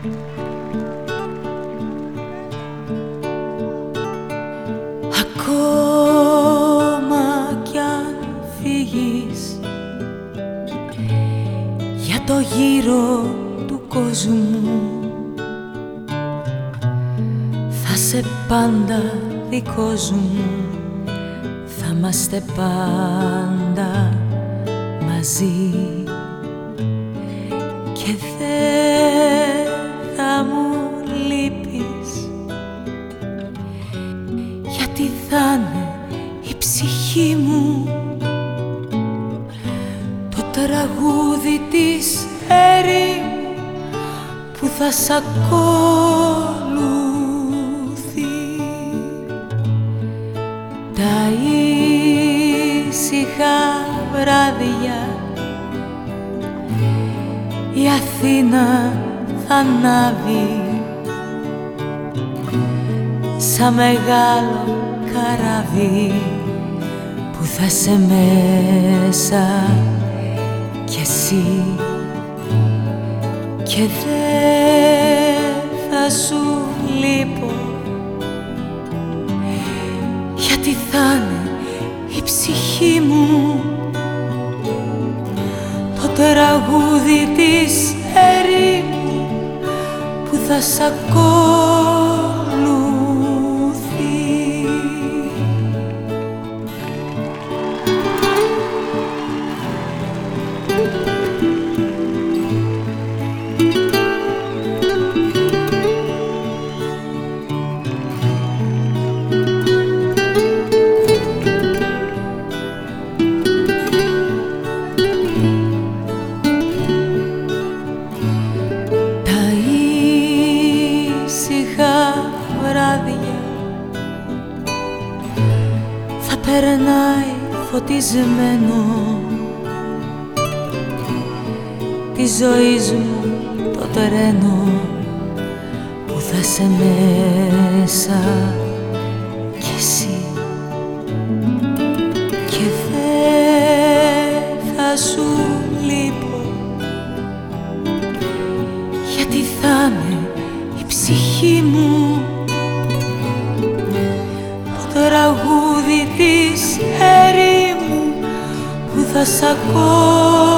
Ακόμα κι αν φύγεις για το γύρο του κόσμου θα σε πάντα δικός μου θα είμαστε πάντα μαζί. Και δεν γιατί θα είναι η ψυχή μου. Το τραγούδι της έρημου που θα σ' ακολουθεί. Τα ήσυχα βράδια η Αθήνα θα ανάβει. Σαν μεγάλο καράβι που θα σε μέσα. Κι εσύ και δεν θα σου λείπω. Γιατί θα είναι η ψυχή μου το τραγούδι της ερήμου που θα σ' φωτισμένο. Τη ζωή μου το τρένο που θα σε μέσα κι εσύ. Και δεν θα σου λείπω. Γιατί θα είναι η ψυχή μου θα σ' ακούω